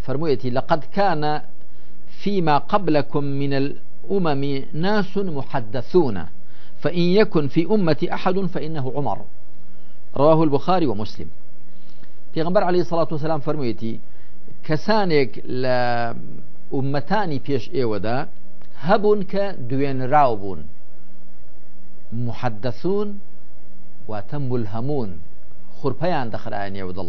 فرمويتي لقد كان فيما قبلكم من الأمم ناس محدثون فإن يكن في أمتي أحد فإنه عمر رواه البخاري ومسلم في علی عليه الصلاة والسلام فرميتي كسانك لأمتاني بيش إيودا هبون كدوين راوبون بوون محدثون واتە ملهمون خورپەیان دەخرایە نێودڵ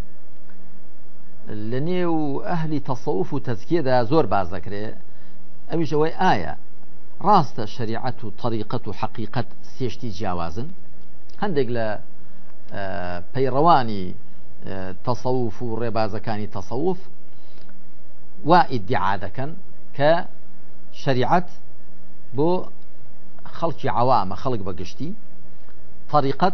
لنيو أهل تصوف وتذكير ده زور بازكري أمي شوي آية راست شريعة طريقة حقيقة سيشتي جاوازن هندق بيرواني تصوف ربازكاني تصوف وإدعادكا كشريعة بو خلق عوام خلق بقشتي طريقة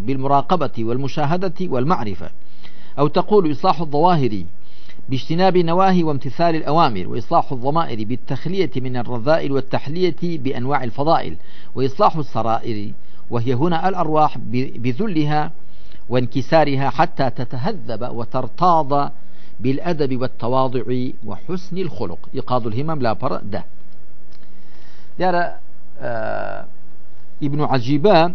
بالمراقبة والمشاهدة والمعرفة أو تقول إصلاح الظواهر باجتناب النواهي وامتثال الأوامر وإصلاح الضمائر بالتخلية من الرذائل والتحلية بأنواع الفضائل وإصلاح السرائر وهي هنا الأرواح بذلها وانكسارها حتى تتهذب وترتاض بالأدب والتواضع وحسن الخلق إيقاظ الهمم لا ده دار آه، ابن عجيبة